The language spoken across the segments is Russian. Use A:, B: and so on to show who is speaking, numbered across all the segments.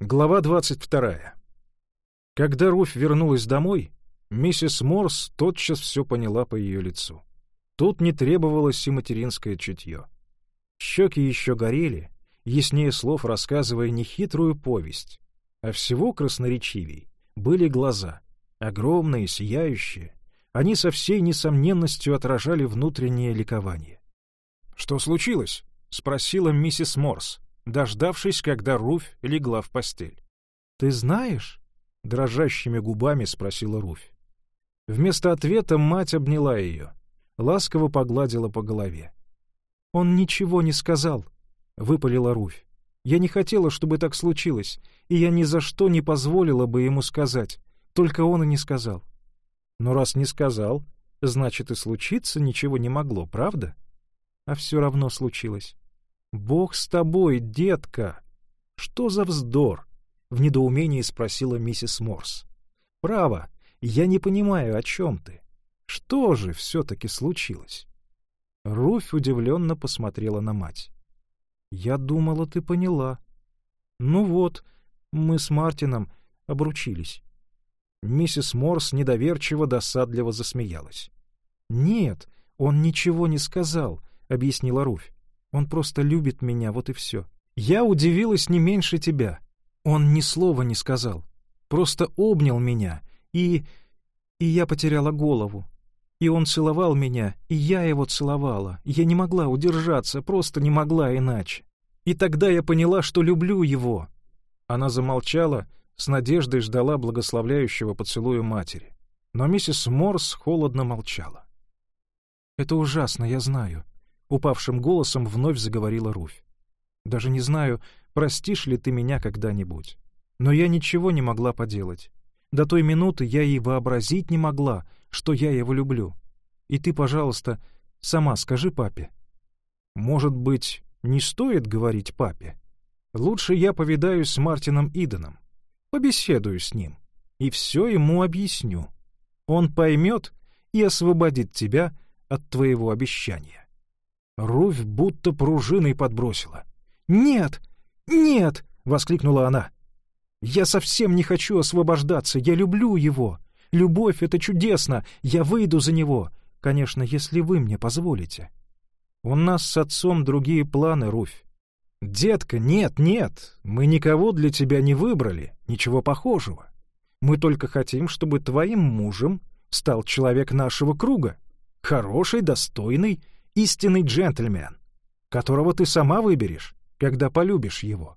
A: Глава 22. Когда Руфь вернулась домой, миссис Морс тотчас все поняла по ее лицу. Тут не требовалось и материнское чутье. Щеки еще горели, яснее слов рассказывая нехитрую повесть, а всего красноречивей были глаза, огромные, сияющие. Они со всей несомненностью отражали внутреннее ликование. «Что случилось?» — спросила миссис Морс, дождавшись, когда Руфь легла в постель. «Ты знаешь?» — дрожащими губами спросила Руфь. Вместо ответа мать обняла ее, ласково погладила по голове. «Он ничего не сказал», — выпалила Руфь. «Я не хотела, чтобы так случилось, и я ни за что не позволила бы ему сказать, только он и не сказал». «Но раз не сказал, значит, и случиться ничего не могло, правда?» «А все равно случилось. «Бог с тобой, детка!» «Что за вздор?» — в недоумении спросила миссис Морс. «Право, я не понимаю, о чем ты. Что же все-таки случилось?» Руфь удивленно посмотрела на мать. «Я думала, ты поняла. Ну вот, мы с Мартином обручились». Миссис Морс недоверчиво, досадливо засмеялась. «Нет, он ничего не сказал», — объяснила Руфь. Он просто любит меня, вот и все. Я удивилась не меньше тебя. Он ни слова не сказал. Просто обнял меня, и... И я потеряла голову. И он целовал меня, и я его целовала. Я не могла удержаться, просто не могла иначе. И тогда я поняла, что люблю его. Она замолчала, с надеждой ждала благословляющего поцелуя матери. Но миссис Морс холодно молчала. «Это ужасно, я знаю», — упавшим голосом вновь заговорила Руфь. «Даже не знаю, простишь ли ты меня когда-нибудь. Но я ничего не могла поделать. До той минуты я и вообразить не могла, что я его люблю. И ты, пожалуйста, сама скажи папе». «Может быть, не стоит говорить папе? Лучше я повидаюсь с Мартином Иденом, побеседую с ним и все ему объясню. Он поймет и освободит тебя от твоего обещания». Руфь будто пружиной подбросила. «Нет! Нет!» — воскликнула она. «Я совсем не хочу освобождаться, я люблю его. Любовь — это чудесно, я выйду за него. Конечно, если вы мне позволите». «У нас с отцом другие планы, Руфь. «Детка, нет, нет, мы никого для тебя не выбрали, ничего похожего. Мы только хотим, чтобы твоим мужем стал человек нашего круга, хороший, достойный истинный джентльмен, которого ты сама выберешь, когда полюбишь его.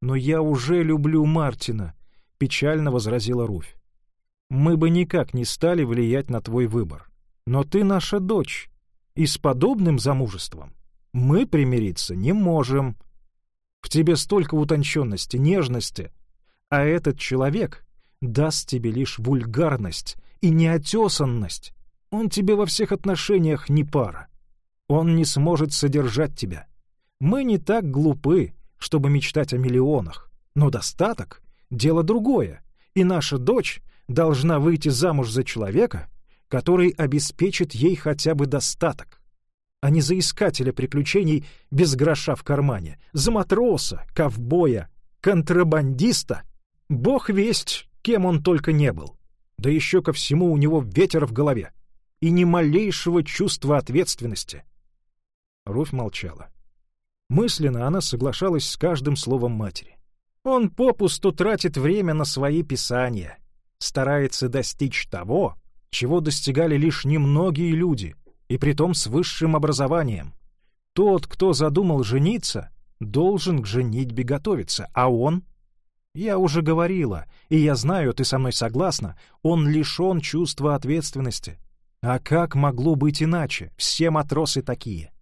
A: Но я уже люблю Мартина, — печально возразила Руфь. Мы бы никак не стали влиять на твой выбор. Но ты наша дочь, и с подобным замужеством мы примириться не можем. В тебе столько утонченности, нежности, а этот человек даст тебе лишь вульгарность и неотесанность. Он тебе во всех отношениях не пара. Он не сможет содержать тебя. Мы не так глупы, чтобы мечтать о миллионах, но достаток — дело другое, и наша дочь должна выйти замуж за человека, который обеспечит ей хотя бы достаток, а не за искателя приключений без гроша в кармане, за матроса, ковбоя, контрабандиста. Бог весть, кем он только не был. Да еще ко всему у него ветер в голове и ни малейшего чувства ответственности. Руфь молчала. Мысленно она соглашалась с каждым словом матери. Он попусту тратит время на свои писания, старается достичь того, чего достигали лишь немногие люди, и притом с высшим образованием. Тот, кто задумал жениться, должен к женитьбе готовиться, а он... Я уже говорила, и я знаю, ты со мной согласна, он лишен чувства ответственности. А как могло быть иначе? Все матросы такие.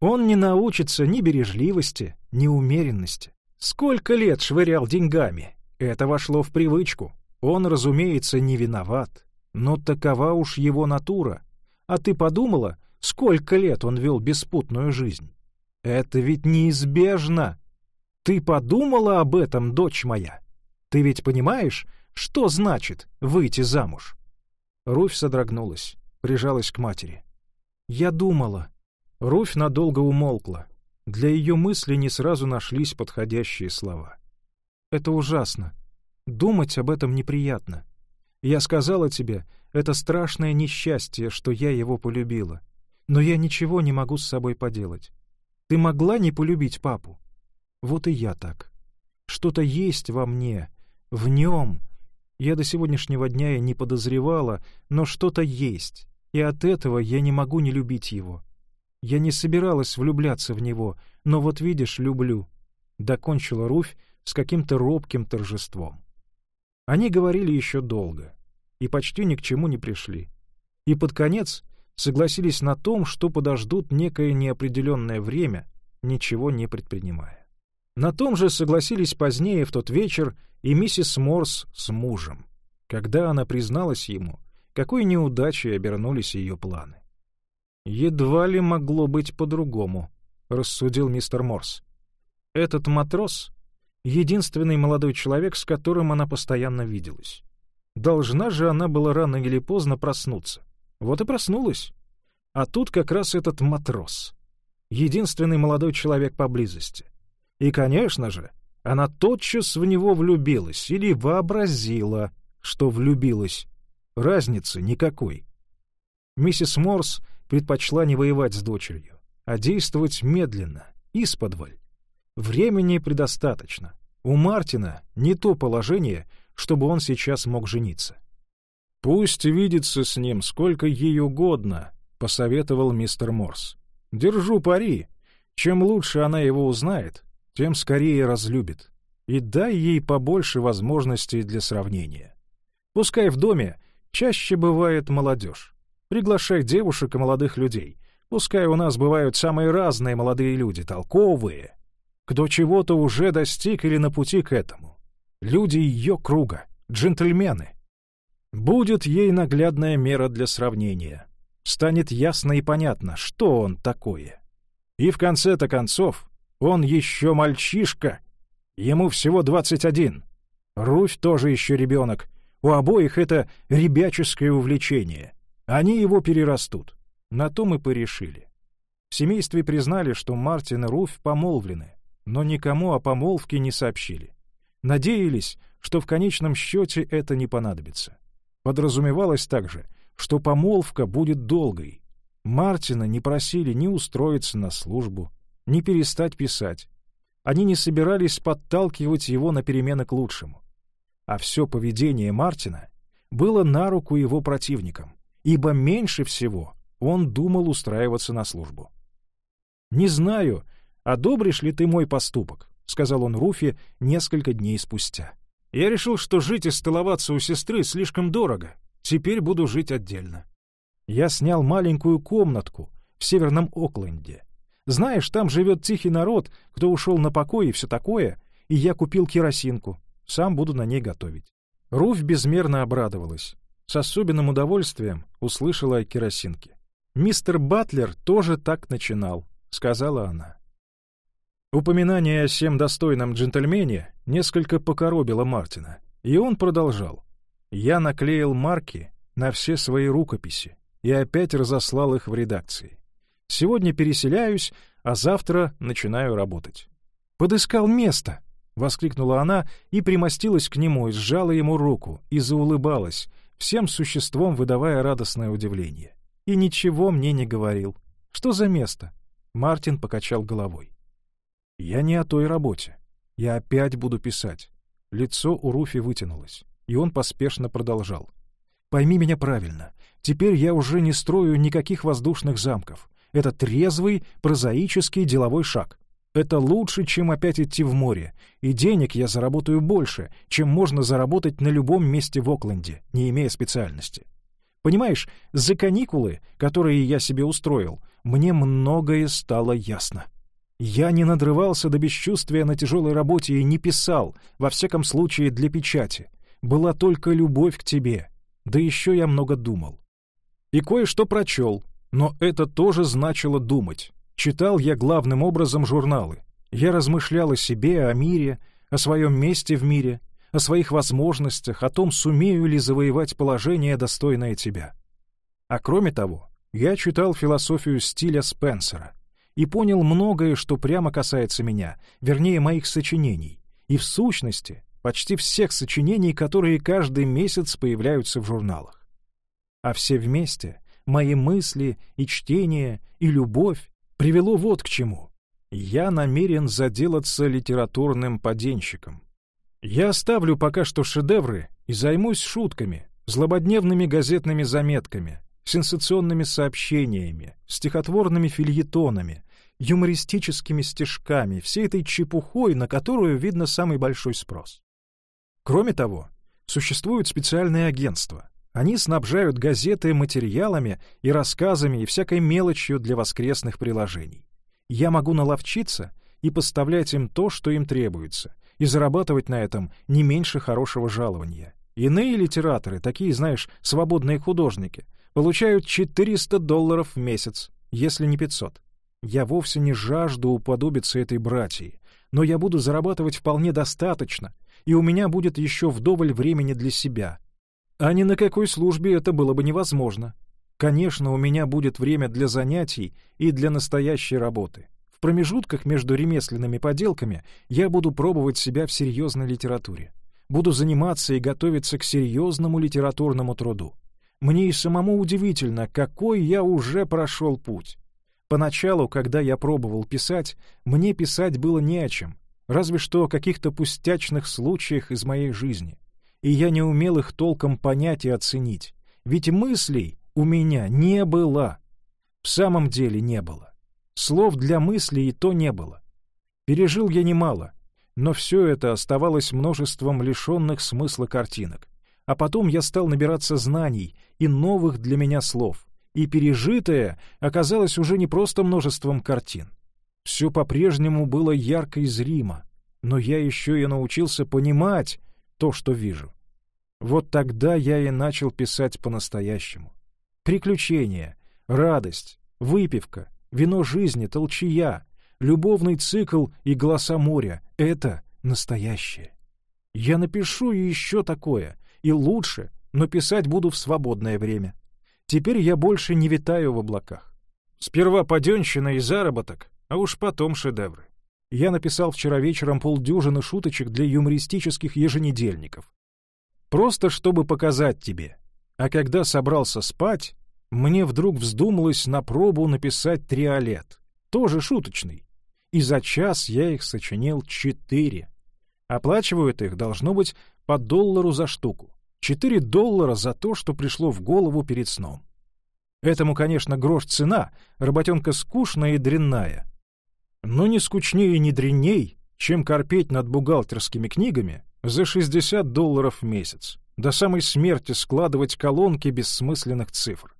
A: Он не научится ни бережливости, ни умеренности. Сколько лет швырял деньгами? Это вошло в привычку. Он, разумеется, не виноват. Но такова уж его натура. А ты подумала, сколько лет он вел беспутную жизнь? Это ведь неизбежно. Ты подумала об этом, дочь моя? Ты ведь понимаешь, что значит выйти замуж?» Руфь содрогнулась, прижалась к матери. «Я думала», Руфь надолго умолкла. Для ее мысли не сразу нашлись подходящие слова. Это ужасно. Думать об этом неприятно. Я сказала тебе, это страшное несчастье, что я его полюбила. Но я ничего не могу с собой поделать. Ты могла не полюбить папу? Вот и я так. Что-то есть во мне, в нем. Я до сегодняшнего дня и не подозревала, но что-то есть, и от этого я не могу не любить его. Я не собиралась влюбляться в него, но вот видишь, люблю. Докончила Руфь с каким-то робким торжеством. Они говорили еще долго и почти ни к чему не пришли. И под конец согласились на том, что подождут некое неопределенное время, ничего не предпринимая. На том же согласились позднее в тот вечер и миссис Морс с мужем, когда она призналась ему, какой неудачей обернулись ее планы. «Едва ли могло быть по-другому», — рассудил мистер Морс. «Этот матрос — единственный молодой человек, с которым она постоянно виделась. Должна же она была рано или поздно проснуться. Вот и проснулась. А тут как раз этот матрос. Единственный молодой человек поблизости. И, конечно же, она тотчас в него влюбилась или вообразила, что влюбилась. Разницы никакой. Миссис Морс предпочла не воевать с дочерью, а действовать медленно, исподволь. Времени предостаточно. У Мартина не то положение, чтобы он сейчас мог жениться. «Пусть видится с ним сколько ей угодно», — посоветовал мистер Морс. «Держу пари. Чем лучше она его узнает, тем скорее разлюбит. И дай ей побольше возможностей для сравнения. Пускай в доме чаще бывает молодежь. Приглашай девушек и молодых людей. Пускай у нас бывают самые разные молодые люди, толковые, кто чего-то уже достиг или на пути к этому. Люди ее круга, джентльмены. Будет ей наглядная мера для сравнения. Станет ясно и понятно, что он такое. И в конце-то концов, он еще мальчишка. Ему всего двадцать один. Руфь тоже еще ребенок. У обоих это ребяческое увлечение. Они его перерастут. На то мы порешили. В семействе признали, что Мартин и Руфь помолвлены, но никому о помолвке не сообщили. Надеялись, что в конечном счете это не понадобится. Подразумевалось также, что помолвка будет долгой. Мартина не просили ни устроиться на службу, ни перестать писать. Они не собирались подталкивать его на перемены к лучшему. А все поведение Мартина было на руку его противникам, ибо меньше всего он думал устраиваться на службу. «Не знаю, одобришь ли ты мой поступок», — сказал он Руфи несколько дней спустя. «Я решил, что жить и столоваться у сестры слишком дорого. Теперь буду жить отдельно. Я снял маленькую комнатку в северном Окленде. Знаешь, там живет тихий народ, кто ушел на покой и все такое, и я купил керосинку. Сам буду на ней готовить». Руфь безмерно обрадовалась. С особенным удовольствием услышала о керосинке. «Мистер Батлер тоже так начинал», — сказала она. Упоминание о всем достойном джентльмене несколько покоробило Мартина, и он продолжал. «Я наклеил марки на все свои рукописи и опять разослал их в редакции. Сегодня переселяюсь, а завтра начинаю работать». «Подыскал место!» — воскликнула она и примостилась к нему, сжала ему руку, и заулыбалась, всем существом выдавая радостное удивление. «И ничего мне не говорил. Что за место?» Мартин покачал головой. Я не о той работе. Я опять буду писать. Лицо у Руфи вытянулось, и он поспешно продолжал. Пойми меня правильно. Теперь я уже не строю никаких воздушных замков. Это трезвый, прозаический деловой шаг. Это лучше, чем опять идти в море, и денег я заработаю больше, чем можно заработать на любом месте в Окленде, не имея специальности. Понимаешь, за каникулы, которые я себе устроил, мне многое стало ясно. Я не надрывался до бесчувствия на тяжелой работе и не писал, во всяком случае для печати. Была только любовь к тебе. Да еще я много думал. И кое-что прочел, но это тоже значило думать. Читал я главным образом журналы. Я размышлял о себе, о мире, о своем месте в мире, о своих возможностях, о том, сумею ли завоевать положение, достойное тебя. А кроме того, я читал философию стиля Спенсера — и понял многое, что прямо касается меня, вернее, моих сочинений, и в сущности почти всех сочинений, которые каждый месяц появляются в журналах. А все вместе, мои мысли и чтение, и любовь, привело вот к чему. Я намерен заделаться литературным поденщиком. Я оставлю пока что шедевры и займусь шутками, злободневными газетными заметками, сенсационными сообщениями, стихотворными фильетонами, юмористическими стишками, всей этой чепухой, на которую видно самый большой спрос. Кроме того, существуют специальные агентства. Они снабжают газеты материалами и рассказами и всякой мелочью для воскресных приложений. Я могу наловчиться и поставлять им то, что им требуется, и зарабатывать на этом не меньше хорошего жалования. Иные литераторы, такие, знаешь, свободные художники, получают 400 долларов в месяц, если не 500. Я вовсе не жажду уподобиться этой братьи, но я буду зарабатывать вполне достаточно, и у меня будет еще вдоволь времени для себя. А ни на какой службе это было бы невозможно. Конечно, у меня будет время для занятий и для настоящей работы. В промежутках между ремесленными поделками я буду пробовать себя в серьезной литературе. Буду заниматься и готовиться к серьезному литературному труду. Мне и самому удивительно, какой я уже прошел путь. Поначалу, когда я пробовал писать, мне писать было не о чем, разве что о каких-то пустячных случаях из моей жизни. И я не умел их толком понять и оценить. Ведь мыслей у меня не было. В самом деле не было. Слов для мысли и то не было. Пережил я немало, но все это оставалось множеством лишенных смысла картинок. А потом я стал набираться знаний и новых для меня слов, и пережитое оказалось уже не просто множеством картин. Все по-прежнему было ярко и зримо, но я еще и научился понимать то, что вижу. Вот тогда я и начал писать по-настоящему. Приключения, радость, выпивка, вино жизни, толчья, любовный цикл и голоса моря — это настоящее. Я напишу еще такое, и лучше, но писать буду в свободное время. Теперь я больше не витаю в облаках. Сперва паденщина и заработок, а уж потом шедевры. Я написал вчера вечером полдюжины шуточек для юмористических еженедельников. Просто чтобы показать тебе. А когда собрался спать, мне вдруг вздумалось на пробу написать триолет, тоже шуточный. И за час я их сочинил четыре. Оплачивают их, должно быть, по доллару за штуку. Четыре доллара за то, что пришло в голову перед сном. Этому, конечно, грош цена, работенка скучная и дрянная. Но не скучнее и не дрянней, чем корпеть над бухгалтерскими книгами за 60 долларов в месяц, до самой смерти складывать колонки бессмысленных цифр.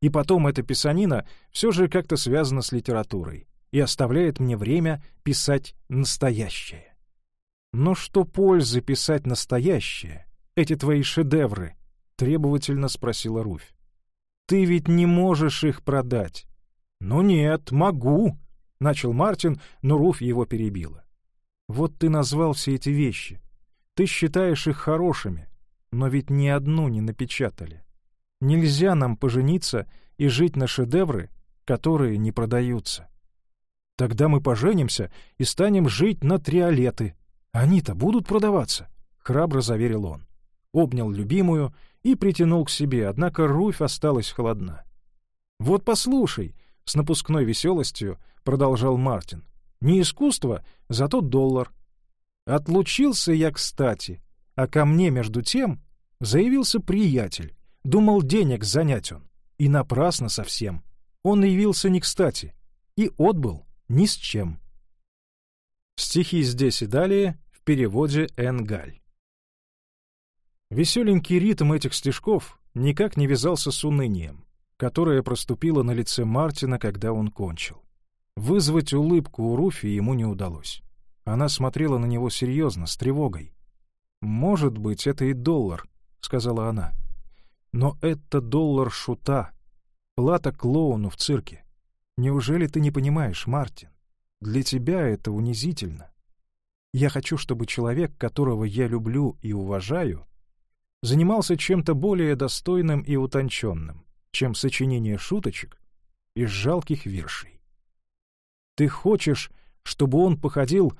A: И потом эта писанина все же как-то связана с литературой и оставляет мне время писать настоящее. Но что пользы писать настоящее, эти твои шедевры? Требовательно спросила Руфь. Ты ведь не можешь их продать. Ну нет, могу, начал Мартин, но Руфь его перебила. Вот ты назвал все эти вещи. Ты считаешь их хорошими, но ведь ни одну не напечатали. Нельзя нам пожениться и жить на шедевры, которые не продаются. Тогда мы поженимся и станем жить на триолеты. Они-то будут продаваться, — храбро заверил он. Обнял любимую и притянул к себе, однако Руфь осталась холодна. «Вот послушай», — с напускной веселостью продолжал Мартин, — «не искусство, зато доллар. Отлучился я кстати, а ко мне, между тем, заявился приятель, Думал, денег занять он. И напрасно совсем. Он явился не кстати. И отбыл ни с чем. Стихи здесь и далее в переводе Н. Галь. Веселенький ритм этих стишков никак не вязался с унынием, которое проступило на лице Мартина, когда он кончил. Вызвать улыбку у Руфи ему не удалось. Она смотрела на него серьезно, с тревогой. «Может быть, это и доллар», — сказала она. Но это доллар шута, плата клоуну в цирке. Неужели ты не понимаешь, Мартин? Для тебя это унизительно. Я хочу, чтобы человек, которого я люблю и уважаю, занимался чем-то более достойным и утонченным, чем сочинение шуточек из жалких вершей. Ты хочешь, чтобы он походил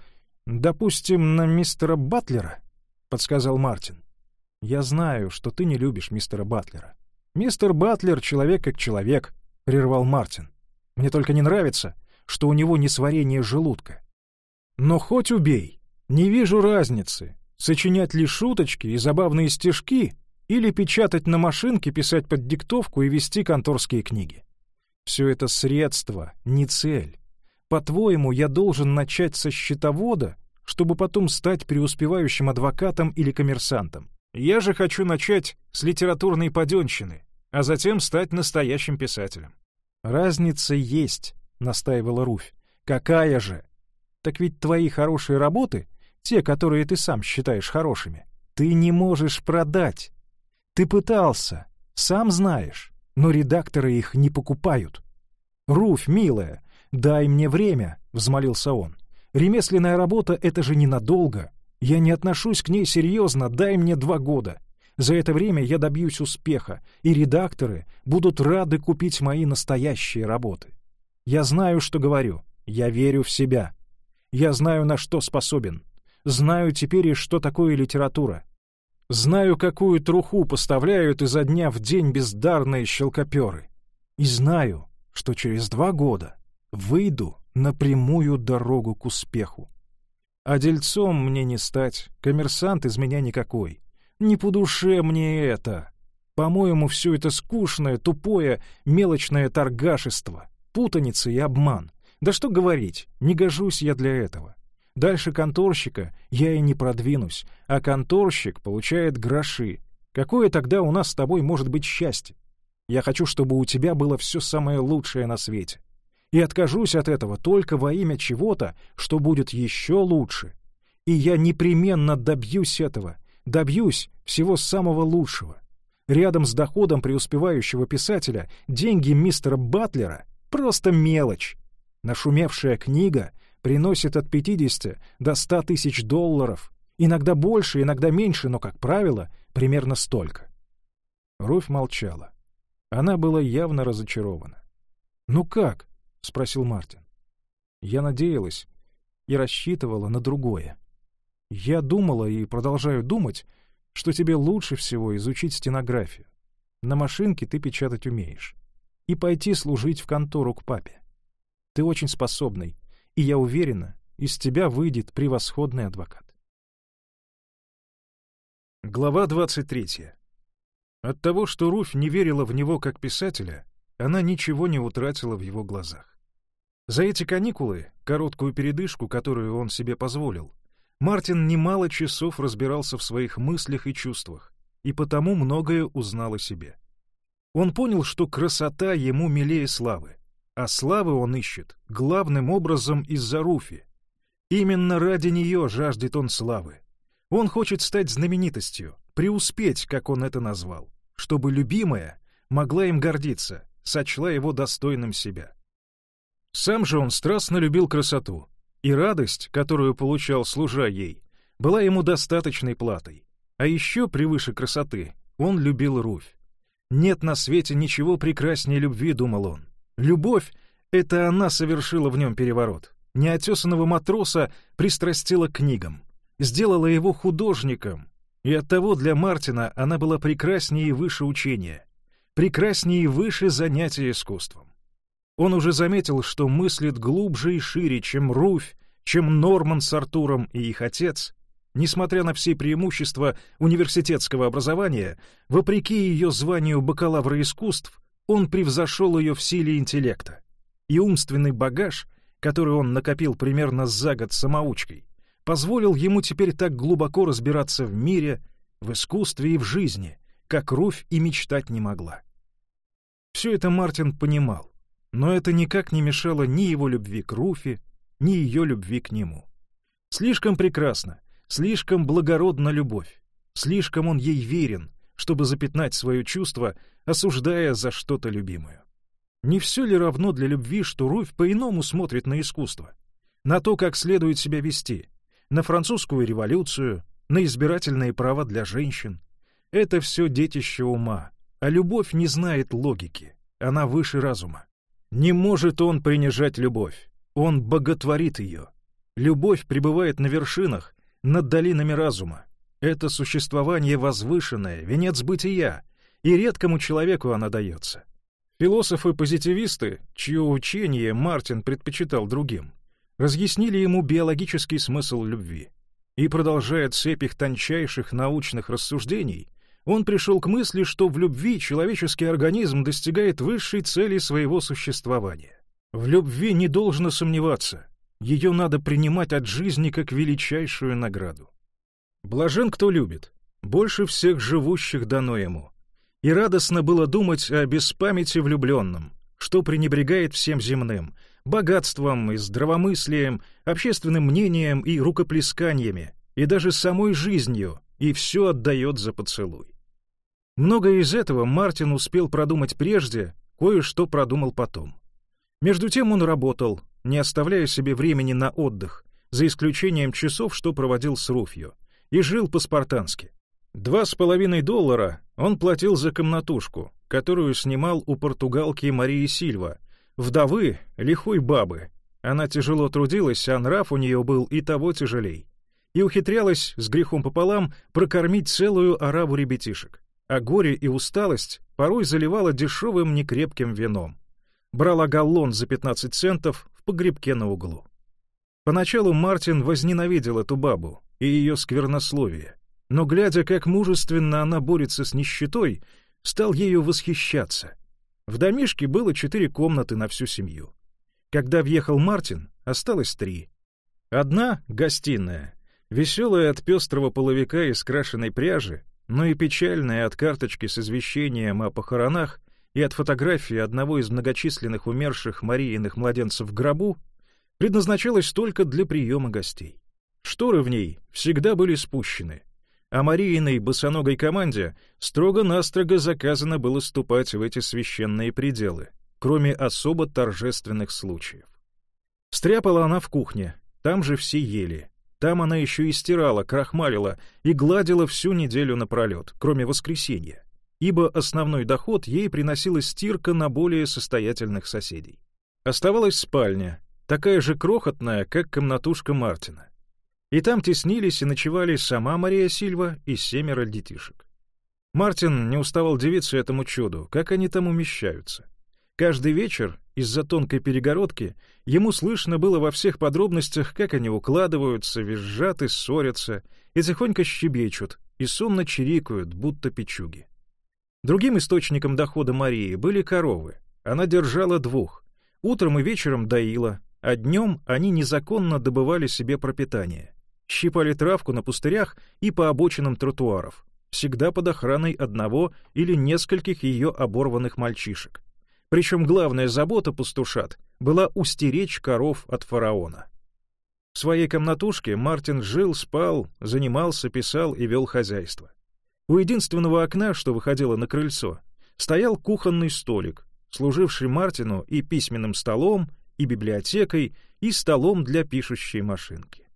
A: «Допустим, на мистера Батлера?» — подсказал Мартин. «Я знаю, что ты не любишь мистера Батлера». «Мистер Батлер — человек как человек», — прервал Мартин. «Мне только не нравится, что у него несварение желудка. Но хоть убей, не вижу разницы, сочинять ли шуточки и забавные стишки или печатать на машинке, писать под диктовку и вести конторские книги. Все это средство, не цель. По-твоему, я должен начать со счетовода, чтобы потом стать преуспевающим адвокатом или коммерсантом? Я же хочу начать с литературной паденщины, а затем стать настоящим писателем. Разница есть, настаивала Руфь. Какая же? Так ведь твои хорошие работы, те, которые ты сам считаешь хорошими, ты не можешь продать. Ты пытался, сам знаешь, но редакторы их не покупают. «Руфь, милая, дай мне время», — взмолился он. «Ремесленная работа — это же ненадолго. Я не отношусь к ней серьезно, дай мне два года. За это время я добьюсь успеха, и редакторы будут рады купить мои настоящие работы. Я знаю, что говорю, я верю в себя. Я знаю, на что способен. Знаю теперь и что такое литература. Знаю, какую труху поставляют изо дня в день бездарные щелкоперы. И знаю, что через два года выйду на прямую дорогу к успеху. А дельцом мне не стать, коммерсант из меня никакой. Не по душе мне это. По-моему, все это скучное, тупое, мелочное торгашество, путаница и обман. Да что говорить, не гожусь я для этого. Дальше конторщика я и не продвинусь, а конторщик получает гроши. Какое тогда у нас с тобой может быть счастье? Я хочу, чтобы у тебя было все самое лучшее на свете. И откажусь от этого только во имя чего-то, что будет еще лучше. И я непременно добьюсь этого, добьюсь всего самого лучшего. Рядом с доходом преуспевающего писателя деньги мистера Батлера — просто мелочь. Нашумевшая книга приносит от 50 до 100 тысяч долларов, иногда больше, иногда меньше, но, как правило, примерно столько. Руфь молчала. Она была явно разочарована. «Ну как?» — спросил Мартин. «Я надеялась и рассчитывала на другое. Я думала и продолжаю думать, что тебе лучше всего изучить стенографию. На машинке ты печатать умеешь. И пойти служить в контору к папе. Ты очень способный, и я уверена, из тебя выйдет превосходный адвокат. Глава 23. От того, что Руфь не верила в него как писателя, она ничего не утратила в его глазах. За эти каникулы, короткую передышку, которую он себе позволил, Мартин немало часов разбирался в своих мыслях и чувствах, и потому многое узнал о себе. Он понял, что красота ему милее славы, а славы он ищет главным образом из-за Руфи. Именно ради нее жаждет он славы. Он хочет стать знаменитостью, преуспеть, как он это назвал, чтобы любимая могла им гордиться, сочла его достойным себя. Сам же он страстно любил красоту, и радость, которую получал, служа ей, была ему достаточной платой. А еще, превыше красоты, он любил Руфь. Нет на свете ничего прекраснее любви, думал он. Любовь — это она совершила в нем переворот. Неотесанного матроса пристрастила к книгам, сделала его художником, и оттого для Мартина она была прекраснее и выше учения, прекраснее и выше занятия искусством. Он уже заметил, что мыслит глубже и шире, чем Руфь, чем Норман с Артуром и их отец. Несмотря на все преимущества университетского образования, вопреки ее званию бакалавра искусств, он превзошел ее в силе интеллекта. И умственный багаж, который он накопил примерно за год самоучкой, позволил ему теперь так глубоко разбираться в мире, в искусстве и в жизни, как Руфь и мечтать не могла. Все это Мартин понимал, но это никак не мешало ни его любви к Руфи, ни ее любви к нему. Слишком прекрасно, слишком благородна любовь, слишком он ей верен, чтобы запятнать свое чувство, осуждая за что-то любимое. Не все ли равно для любви, что Руфь по-иному смотрит на искусство? На то, как следует себя вести? На французскую революцию? На избирательные права для женщин? Это все детище ума, а любовь не знает логики, она выше разума. Не может он принижать любовь, он боготворит ее. Любовь пребывает на вершинах, над долинами разума. Это существование возвышенное, венец бытия, и редкому человеку она дается. Философы-позитивисты, чье учение Мартин предпочитал другим, разъяснили ему биологический смысл любви. И, продолжая цепь их тончайших научных рассуждений, он пришел к мысли, что в любви человеческий организм достигает высшей цели своего существования. В любви не должно сомневаться, ее надо принимать от жизни как величайшую награду. Блажен, кто любит, больше всех живущих дано ему. И радостно было думать о беспамяти влюбленном, что пренебрегает всем земным, богатством и здравомыслием, общественным мнением и рукоплесканиями, и даже самой жизнью, и все отдает за поцелуй. Многое из этого Мартин успел продумать прежде, кое-что продумал потом. Между тем он работал, не оставляя себе времени на отдых, за исключением часов, что проводил с Руфью, и жил по-спартански. Два с половиной доллара он платил за комнатушку, которую снимал у португалки Марии Сильва, вдовы лихой бабы. Она тяжело трудилась, а нрав у нее был и того тяжелей. И ухитрялась с грехом пополам прокормить целую ораву ребятишек. А горе и усталость порой заливала дешевым некрепким вином. Брала галлон за 15 центов в погребке на углу. Поначалу Мартин возненавидел эту бабу и ее сквернословие, но, глядя, как мужественно она борется с нищетой, стал ею восхищаться. В домишке было четыре комнаты на всю семью. Когда въехал Мартин, осталось три. Одна — гостиная, веселая от пестрого половика из крашеной пряжи, но и печальная от карточки с извещением о похоронах и от фотографии одного из многочисленных умерших Марииных младенцев в гробу, предназначалась только для приема гостей. Шторы в ней всегда были спущены, а Марииной босоногой команде строго-настрого заказано было ступать в эти священные пределы, кроме особо торжественных случаев. Стряпала она в кухне, там же все ели. Там она еще и стирала, крахмалила и гладила всю неделю напролет, кроме воскресенья, ибо основной доход ей приносила стирка на более состоятельных соседей. Оставалась спальня, такая же крохотная, как комнатушка Мартина. И там теснились и ночевали сама Мария Сильва и семеро детишек. Мартин не уставал дивиться этому чуду, как они там умещаются. Каждый вечер из-за тонкой перегородки ему слышно было во всех подробностях, как они укладываются, визжат и ссорятся, и тихонько щебечут, и сонно чирикают, будто печуги. Другим источником дохода Марии были коровы. Она держала двух. Утром и вечером доила, а днем они незаконно добывали себе пропитание. Щипали травку на пустырях и по обочинам тротуаров, всегда под охраной одного или нескольких ее оборванных мальчишек. Причем главная забота пастушат была устеречь коров от фараона. В своей комнатушке Мартин жил, спал, занимался, писал и вел хозяйство. У единственного окна, что выходило на крыльцо, стоял кухонный столик, служивший Мартину и письменным столом, и библиотекой, и столом для пишущей машинки.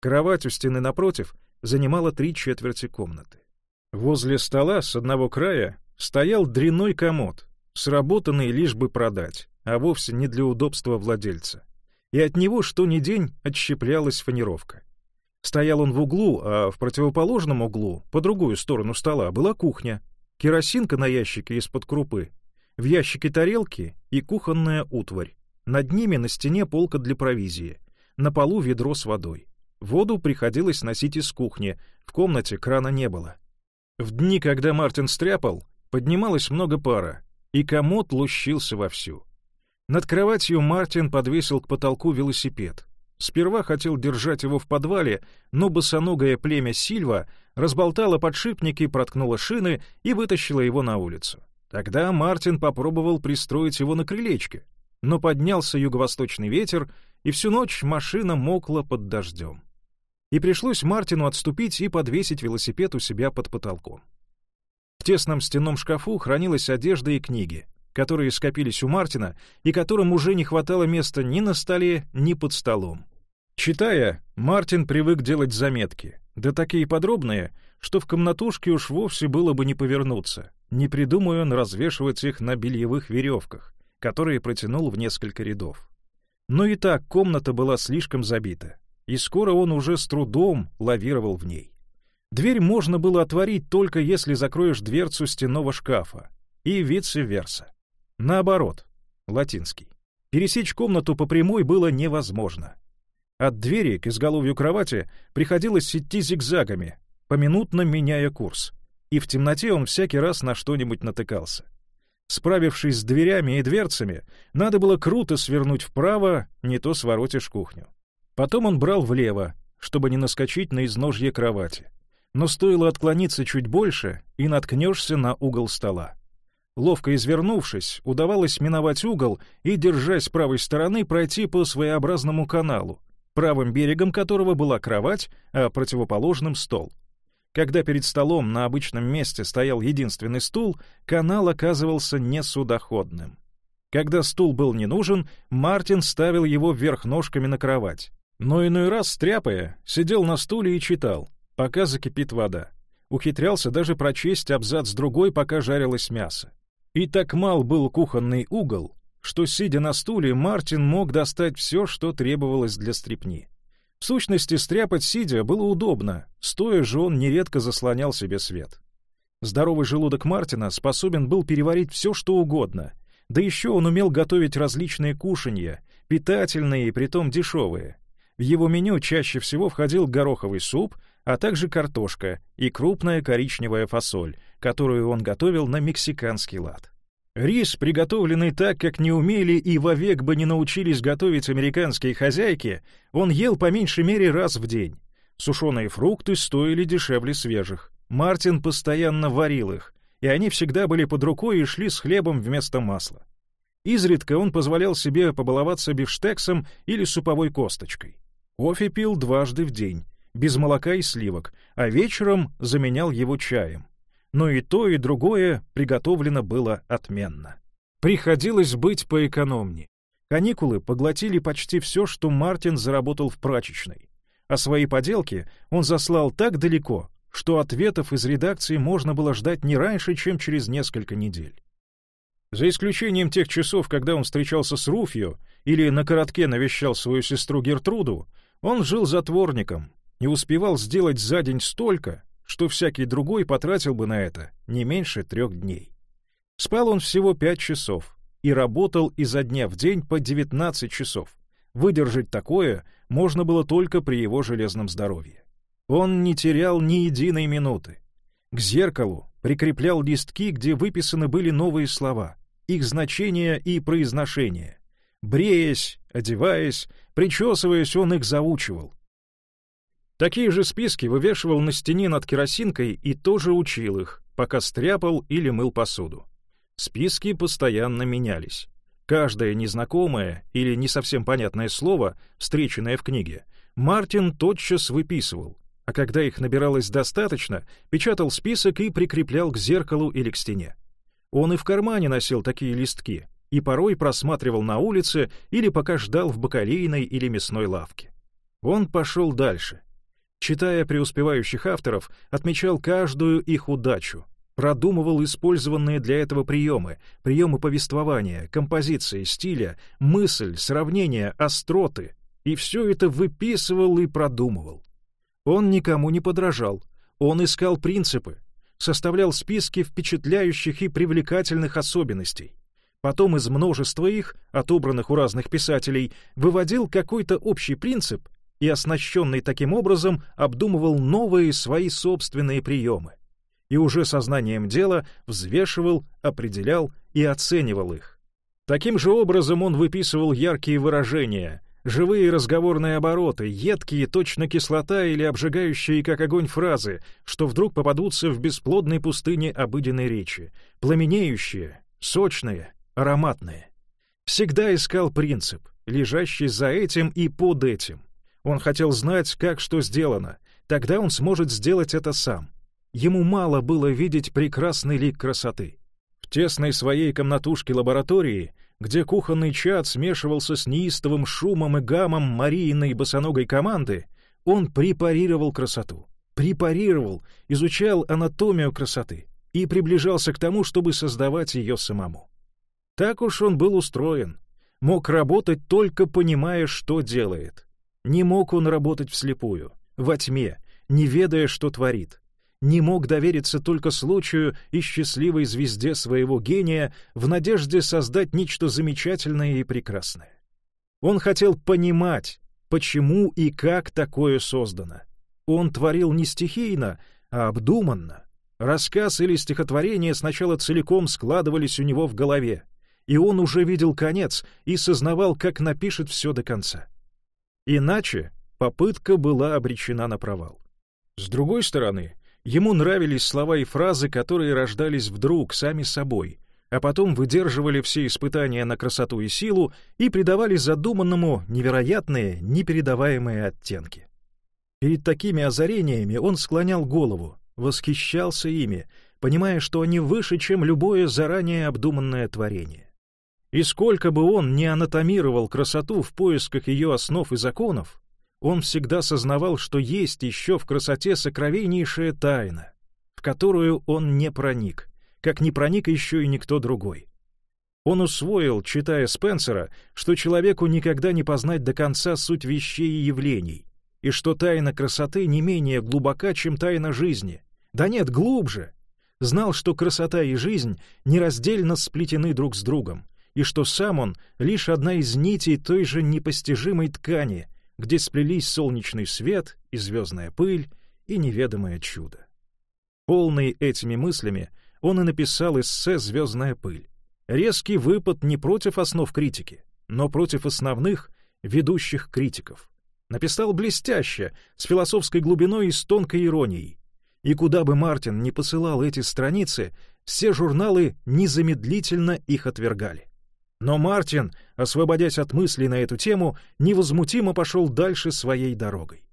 A: Кровать у стены напротив занимала три четверти комнаты. Возле стола с одного края стоял дряной комод, сработанный лишь бы продать, а вовсе не для удобства владельца. И от него что ни день отщеплялась фанеровка. Стоял он в углу, а в противоположном углу, по другую сторону стола, была кухня, керосинка на ящике из-под крупы, в ящике тарелки и кухонная утварь. Над ними на стене полка для провизии, на полу ведро с водой. Воду приходилось носить из кухни, в комнате крана не было. В дни, когда Мартин стряпал, поднималось много пара, и комод лущился вовсю. Над кроватью Мартин подвесил к потолку велосипед, Сперва хотел держать его в подвале, но босоногое племя Сильва разболтало подшипники, проткнуло шины и вытащило его на улицу. Тогда Мартин попробовал пристроить его на крылечке, но поднялся юго-восточный ветер, и всю ночь машина мокла под дождем. И пришлось Мартину отступить и подвесить велосипед у себя под потолком. Тесном стенном шкафу хранилась одежда и книги которые скопились у Мартина и которым уже не хватало места ни на столе, ни под столом. Читая, Мартин привык делать заметки, да такие подробные, что в комнатушке уж вовсе было бы не повернуться, не придумая он развешивать их на бельевых веревках, которые протянул в несколько рядов. Но и так комната была слишком забита. и скоро он уже с трудом лавировал в ней. Дверь можно было отворить только если закроешь дверцу стенного шкафа, и вице-верса. Наоборот, латинский. Пересечь комнату по прямой было невозможно. От двери к изголовью кровати приходилось идти зигзагами, поминутно меняя курс, и в темноте он всякий раз на что-нибудь натыкался. Справившись с дверями и дверцами, надо было круто свернуть вправо, не то своротишь кухню. Потом он брал влево, чтобы не наскочить на изножье кровати. Но стоило отклониться чуть больше, и наткнешься на угол стола. Ловко извернувшись, удавалось миновать угол и, держась правой стороны, пройти по своеобразному каналу, правым берегом которого была кровать, а противоположным — стол. Когда перед столом на обычном месте стоял единственный стул, канал оказывался несудоходным. Когда стул был не нужен, Мартин ставил его вверх ножками на кровать. Но иной раз, стряпая, сидел на стуле и читал, пока закипит вода. Ухитрялся даже прочесть абзац другой, пока жарилось мясо. И так мал был кухонный угол, что, сидя на стуле, Мартин мог достать все, что требовалось для стрепни. В сущности, стряпать сидя было удобно, стоя же он нередко заслонял себе свет. Здоровый желудок Мартина способен был переварить все, что угодно, да еще он умел готовить различные кушанья, питательные и притом дешевые. В его меню чаще всего входил гороховый суп, а также картошка и крупная коричневая фасоль, которую он готовил на мексиканский лад. Рис, приготовленный так, как не умели и вовек бы не научились готовить американские хозяйки, он ел по меньшей мере раз в день. Сушеные фрукты стоили дешевле свежих. Мартин постоянно варил их, и они всегда были под рукой и шли с хлебом вместо масла. Изредка он позволял себе побаловаться бифштексом или суповой косточкой. Кофе пил дважды в день, без молока и сливок, а вечером заменял его чаем но и то, и другое приготовлено было отменно. Приходилось быть поэкономней. Каникулы поглотили почти все, что Мартин заработал в прачечной. А свои поделки он заслал так далеко, что ответов из редакции можно было ждать не раньше, чем через несколько недель. За исключением тех часов, когда он встречался с Руфью или на коротке навещал свою сестру Гертруду, он жил затворником, не успевал сделать за день столько, что всякий другой потратил бы на это не меньше трех дней. Спал он всего пять часов и работал изо дня в день по 19 часов. Выдержать такое можно было только при его железном здоровье. Он не терял ни единой минуты. К зеркалу прикреплял листки, где выписаны были новые слова, их значение и произношение. Бреясь, одеваясь, причесываясь, он их заучивал, Такие же списки вывешивал на стене над керосинкой и тоже учил их, пока стряпал или мыл посуду. Списки постоянно менялись. Каждое незнакомое или не совсем понятное слово, встреченное в книге, Мартин тотчас выписывал, а когда их набиралось достаточно, печатал список и прикреплял к зеркалу или к стене. Он и в кармане носил такие листки, и порой просматривал на улице или пока ждал в бакалейной или мясной лавке. Он пошел дальше, Читая преуспевающих авторов, отмечал каждую их удачу, продумывал использованные для этого приемы, приемы повествования, композиции, стиля, мысль, сравнения, остроты, и все это выписывал и продумывал. Он никому не подражал, он искал принципы, составлял списки впечатляющих и привлекательных особенностей. Потом из множества их, отобранных у разных писателей, выводил какой-то общий принцип и, оснащенный таким образом, обдумывал новые свои собственные приемы и уже сознанием дела взвешивал, определял и оценивал их. Таким же образом он выписывал яркие выражения, живые разговорные обороты, едкие, точно кислота или обжигающие, как огонь, фразы, что вдруг попадутся в бесплодной пустыне обыденной речи, пламенеющие, сочные, ароматные. Всегда искал принцип, лежащий за этим и под этим, он хотел знать, как что сделано. Тогда он сможет сделать это сам. Ему мало было видеть прекрасный лик красоты. В тесной своей комнатушке лаборатории, где кухонный чад смешивался с неистовым шумом и гамом Марииной босоногой команды, он препарировал красоту. Препарировал, изучал анатомию красоты и приближался к тому, чтобы создавать ее самому. Так уж он был устроен. Мог работать только понимая, что делает. Не мог он работать вслепую, во тьме, не ведая, что творит. Не мог довериться только случаю и счастливой звезде своего гения в надежде создать нечто замечательное и прекрасное. Он хотел понимать, почему и как такое создано. Он творил не стихийно, а обдуманно. Рассказ или стихотворение сначала целиком складывались у него в голове, и он уже видел конец и сознавал, как напишет все до конца. Иначе попытка была обречена на провал. С другой стороны, ему нравились слова и фразы, которые рождались вдруг, сами собой, а потом выдерживали все испытания на красоту и силу и придавали задуманному невероятные, непередаваемые оттенки. Перед такими озарениями он склонял голову, восхищался ими, понимая, что они выше, чем любое заранее обдуманное творение. И сколько бы он ни анатомировал красоту в поисках ее основ и законов, он всегда сознавал, что есть еще в красоте сокровеннейшая тайна, в которую он не проник, как не проник еще и никто другой. Он усвоил, читая Спенсера, что человеку никогда не познать до конца суть вещей и явлений, и что тайна красоты не менее глубока, чем тайна жизни. Да нет, глубже. Знал, что красота и жизнь нераздельно сплетены друг с другом, и что сам он — лишь одна из нитей той же непостижимой ткани, где сплелись солнечный свет и звездная пыль и неведомое чудо. Полный этими мыслями, он и написал эссе «Звездная пыль». Резкий выпад не против основ критики, но против основных, ведущих критиков. Написал блестяще, с философской глубиной и с тонкой иронией. И куда бы Мартин не посылал эти страницы, все журналы незамедлительно их отвергали. Но Мартин, освободясь от мыслей на эту тему, невозмутимо пошел дальше своей дорогой.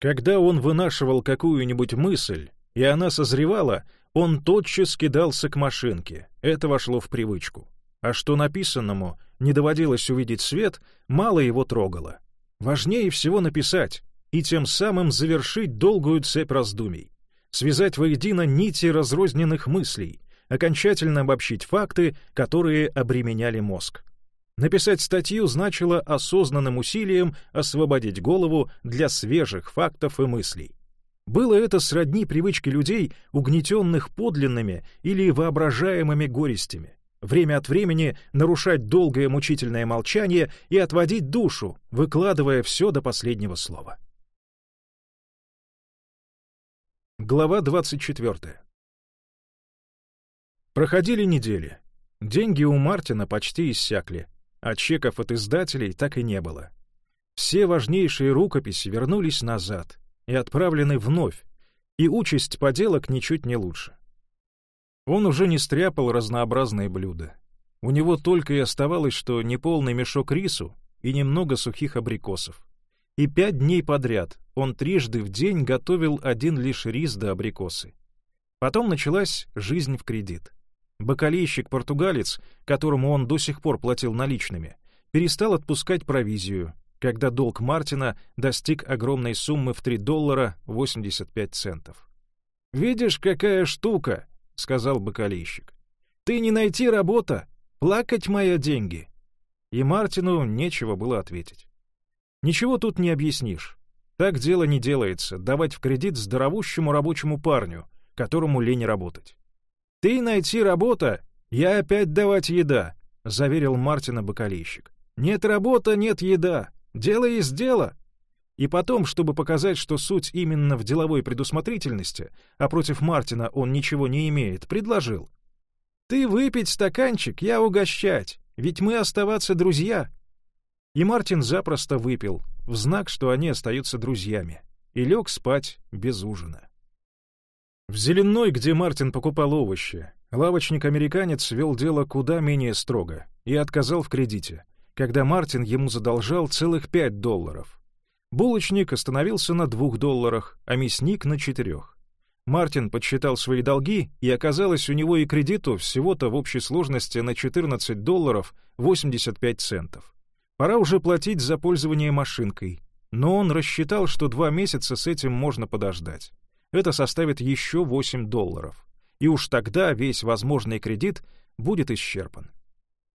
A: Когда он вынашивал какую-нибудь мысль, и она созревала, он тотчас кидался к машинке, это вошло в привычку. А что написанному не доводилось увидеть свет, мало его трогало. Важнее всего написать и тем самым завершить долгую цепь раздумий, связать воедино нити разрозненных мыслей, окончательно обобщить факты, которые обременяли мозг. Написать статью значило осознанным усилием освободить голову для свежих фактов и мыслей. Было это сродни привычке людей, угнетенных подлинными или воображаемыми горестями. Время от времени нарушать долгое мучительное молчание и отводить душу, выкладывая все до последнего слова. Глава 24. Проходили недели. Деньги у Мартина почти иссякли, а чеков от издателей так и не было. Все важнейшие рукописи вернулись назад и отправлены вновь, и участь поделок ничуть не лучше. Он уже не стряпал разнообразные блюда. У него только и оставалось, что неполный мешок рису и немного сухих абрикосов. И пять дней подряд он трижды в день готовил один лишь рис да абрикосы. Потом началась жизнь в кредит. Бакалейщик-португалец, которому он до сих пор платил наличными, перестал отпускать провизию, когда долг Мартина достиг огромной суммы в 3 доллара 85 центов. «Видишь, какая штука!» — сказал бакалейщик. «Ты не найти работа! Плакать мои деньги!» И Мартину нечего было ответить. «Ничего тут не объяснишь. Так дело не делается, давать в кредит здоровущему рабочему парню, которому лень работать. «Ты найти работа, я опять давать еда», — заверил Мартина бокалейщик. «Нет работа, нет еда. Дело есть дело». И потом, чтобы показать, что суть именно в деловой предусмотрительности, а против Мартина он ничего не имеет, предложил. «Ты выпить стаканчик, я угощать, ведь мы оставаться друзья». И Мартин запросто выпил, в знак, что они остаются друзьями, и лег спать без ужина. В Зеленой, где Мартин покупал овощи, лавочник-американец вел дело куда менее строго и отказал в кредите, когда Мартин ему задолжал целых пять долларов. Булочник остановился на двух долларах, а мясник — на четырех. Мартин подсчитал свои долги, и оказалось у него и кредиту всего-то в общей сложности на 14 долларов 85 центов. Пора уже платить за пользование машинкой, но он рассчитал, что два месяца с этим можно подождать это составит еще 8 долларов. И уж тогда весь возможный кредит будет исчерпан.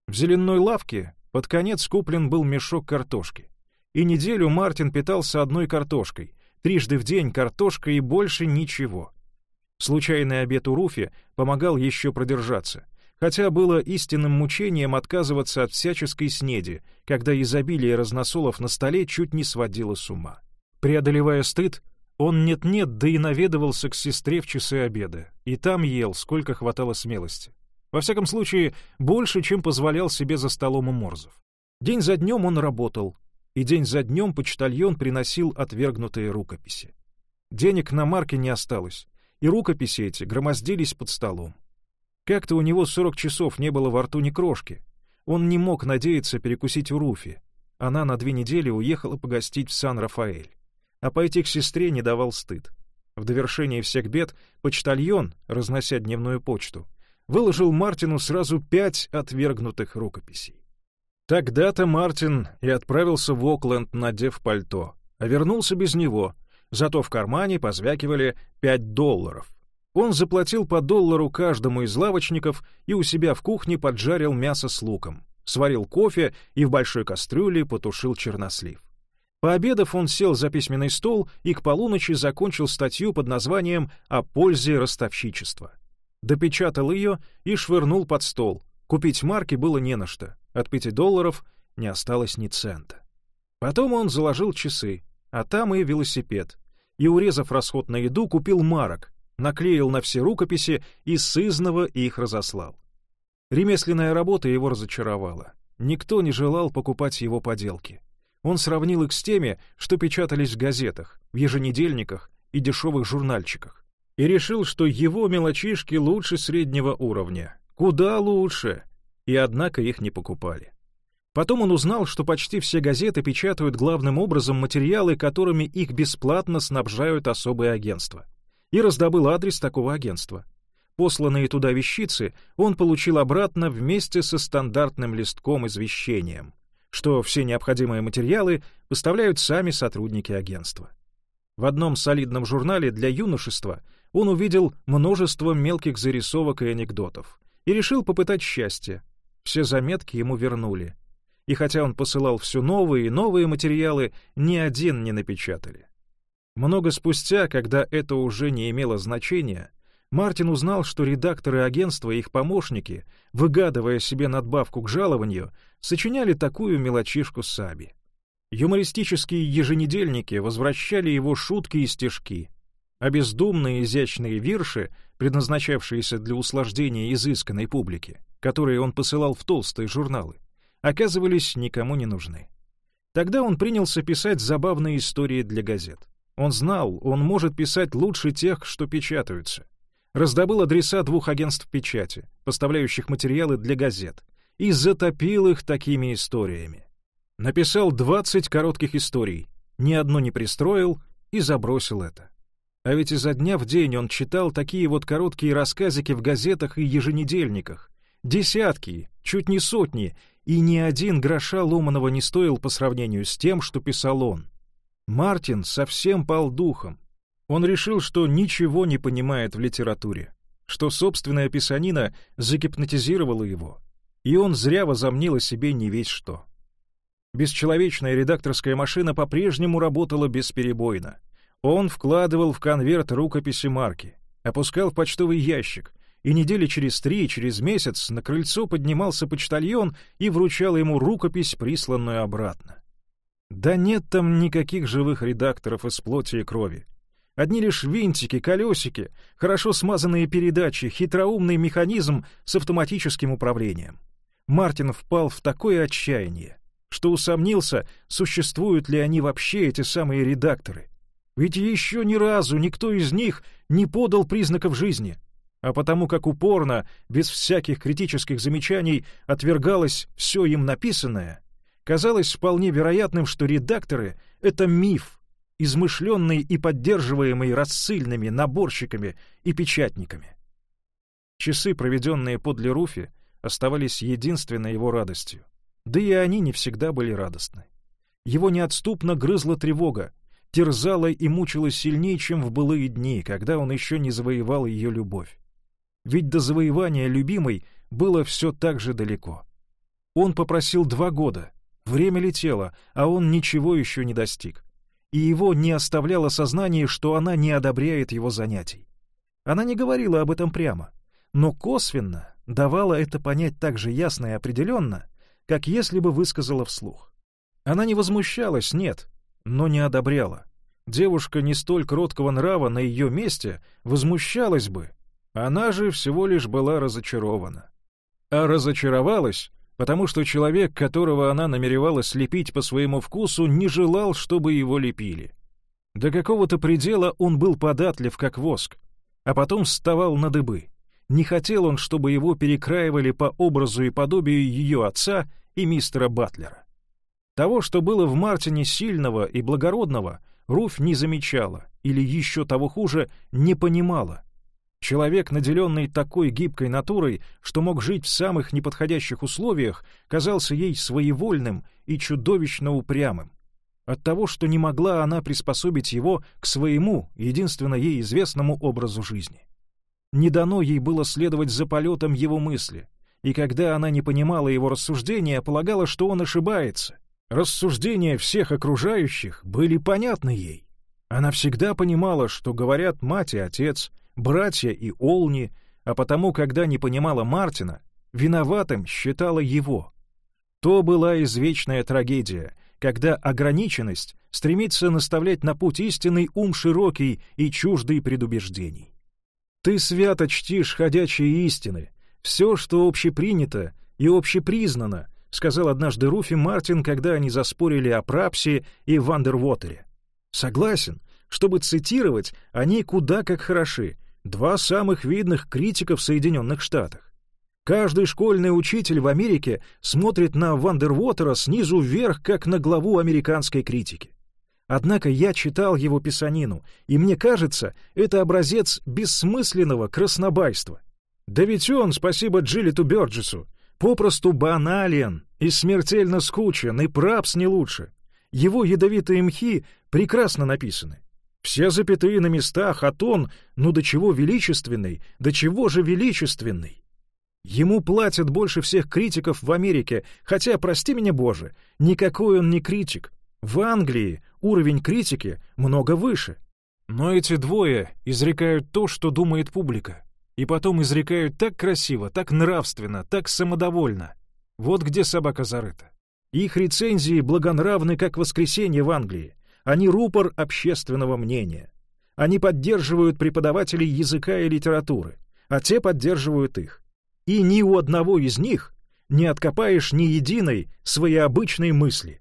A: В зеленой лавке под конец куплен был мешок картошки. И неделю Мартин питался одной картошкой, трижды в день картошка и больше ничего. Случайный обед у Руфи помогал еще продержаться, хотя было истинным мучением отказываться от всяческой снеди, когда изобилие разносолов на столе чуть не сводило с ума. Преодолевая стыд, он нет-нет, да и наведывался к сестре в часы обеда, и там ел, сколько хватало смелости. Во всяком случае, больше, чем позволял себе за столом у Морзов. День за днем он работал, и день за днем почтальон приносил отвергнутые рукописи. Денег на марке не осталось, и рукописи эти громоздились под столом. Как-то у него 40 часов не было во рту ни крошки. Он не мог надеяться перекусить у Руфи. Она на две недели уехала погостить в Сан-Рафаэль. А пойти к сестре не давал стыд. В довершение всех бед почтальон, разнося дневную почту, выложил Мартину сразу пять отвергнутых рукописей. Тогда-то Мартин и отправился в Окленд, надев пальто, а вернулся без него, зато в кармане позвякивали пять долларов. Он заплатил по доллару каждому из лавочников и у себя в кухне поджарил мясо с луком, сварил кофе и в большой кастрюле потушил чернослив. Пообедав, он сел за письменный стол и к полуночи закончил статью под названием «О пользе ростовщичества». Допечатал ее и швырнул под стол. Купить марки было не на что. От пяти долларов не осталось ни цента. Потом он заложил часы, а там и велосипед. И, урезав расход на еду, купил марок, наклеил на все рукописи и сызново их разослал. Ремесленная работа его разочаровала. Никто не желал покупать его поделки. Он сравнил их с теми, что печатались в газетах, в еженедельниках и дешевых журнальчиках, и решил, что его мелочишки лучше среднего уровня. Куда лучше! И однако их не покупали. Потом он узнал, что почти все газеты печатают главным образом материалы, которыми их бесплатно снабжают особые агентства и раздобыл адрес такого агентства. Посланные туда вещицы он получил обратно вместе со стандартным листком извещением, что все необходимые материалы поставляют сами сотрудники агентства. В одном солидном журнале для юношества он увидел множество мелких зарисовок и анекдотов и решил попытать счастье. Все заметки ему вернули. И хотя он посылал все новые и новые материалы, ни один не напечатали. Много спустя, когда это уже не имело значения, Мартин узнал, что редакторы агентства и их помощники, выгадывая себе надбавку к жалованию, сочиняли такую мелочишку сами. Юмористические еженедельники возвращали его шутки и стишки, а бездумные изящные вирши, предназначавшиеся для услаждения изысканной публики, которые он посылал в толстые журналы, оказывались никому не нужны. Тогда он принялся писать забавные истории для газет. Он знал, он может писать лучше тех, что печатаются. Раздобыл адреса двух агентств печати, поставляющих материалы для газет, и затопил их такими историями. Написал 20 коротких историй, ни одну не пристроил и забросил это. А ведь изо дня в день он читал такие вот короткие рассказики в газетах и еженедельниках. Десятки, чуть не сотни, и ни один гроша ломаного не стоил по сравнению с тем, что писал он. Мартин совсем пал духом. Он решил, что ничего не понимает в литературе, что собственная писанина загипнотизировала его, и он зря возомнил о себе не весь что. Бесчеловечная редакторская машина по-прежнему работала бесперебойно. Он вкладывал в конверт рукописи марки, опускал в почтовый ящик, и недели через три, через месяц на крыльцо поднимался почтальон и вручал ему рукопись, присланную обратно. Да нет там никаких живых редакторов из плоти и крови. Одни лишь винтики, колесики, хорошо смазанные передачи, хитроумный механизм с автоматическим управлением. Мартин впал в такое отчаяние, что усомнился, существуют ли они вообще, эти самые редакторы. Ведь еще ни разу никто из них не подал признаков жизни, а потому как упорно, без всяких критических замечаний, отвергалось все им написанное, казалось вполне вероятным, что редакторы — это миф, измышленный и поддерживаемый рассыльными, наборщиками и печатниками. Часы, проведенные подле Руфи, оставались единственной его радостью. Да и они не всегда были радостны. Его неотступно грызла тревога, терзала и мучила сильнее, чем в былые дни, когда он еще не завоевал ее любовь. Ведь до завоевания любимой было все так же далеко. Он попросил два года, Время летело, а он ничего еще не достиг. И его не оставляло сознание, что она не одобряет его занятий. Она не говорила об этом прямо, но косвенно давала это понять так же ясно и определенно, как если бы высказала вслух. Она не возмущалась, нет, но не одобряла. Девушка не столь кроткого нрава на ее месте возмущалась бы. Она же всего лишь была разочарована. А разочаровалась, потому что человек, которого она намеревалась лепить по своему вкусу, не желал, чтобы его лепили. До какого-то предела он был податлив, как воск, а потом вставал на дыбы. Не хотел он, чтобы его перекраивали по образу и подобию ее отца и мистера Батлера. Того, что было в Мартине сильного и благородного, Руфь не замечала, или еще того хуже, не понимала. Человек, наделенный такой гибкой натурой, что мог жить в самых неподходящих условиях, казался ей своевольным и чудовищно упрямым. От того, что не могла она приспособить его к своему, единственно ей известному образу жизни. Не дано ей было следовать за полетом его мысли, и когда она не понимала его рассуждения, полагала, что он ошибается. Рассуждения всех окружающих были понятны ей. Она всегда понимала, что говорят мать и отец, братья и Олни, а потому, когда не понимала Мартина, виноватым считала его. То была извечная трагедия, когда ограниченность стремится наставлять на путь истинный ум широкий и чуждый предубеждений. Ты свято чтишь ходячие истины, все, что общепринято и общепризнано, сказал однажды Руфи Мартин, когда они заспорили о Прапсе и Вандервотере. Согласен, чтобы цитировать, они куда как хороши, два самых видных критика в Соединенных Штатах. Каждый школьный учитель в Америке смотрит на Вандервотера снизу вверх, как на главу американской критики. Однако я читал его писанину, и мне кажется, это образец бессмысленного краснобайства. Да ведь он, спасибо Джилету Бёрджесу, попросту банален и смертельно скучен, и прапс не лучше. Его ядовитые мхи прекрасно написаны. Все запятые на местах, а тон, ну до чего величественный, до чего же величественный. Ему платят больше всех критиков в Америке, хотя, прости меня, Боже, никакой он не критик. В Англии уровень критики много выше. Но эти двое изрекают то, что думает публика. И потом изрекают так красиво, так нравственно, так самодовольно. Вот где собака зарыта. Их рецензии благонравны, как воскресенье в Англии. Они рупор общественного мнения. Они поддерживают преподавателей языка и литературы, а те поддерживают их. И ни у одного из них не откопаешь ни единой своей обычной мысли.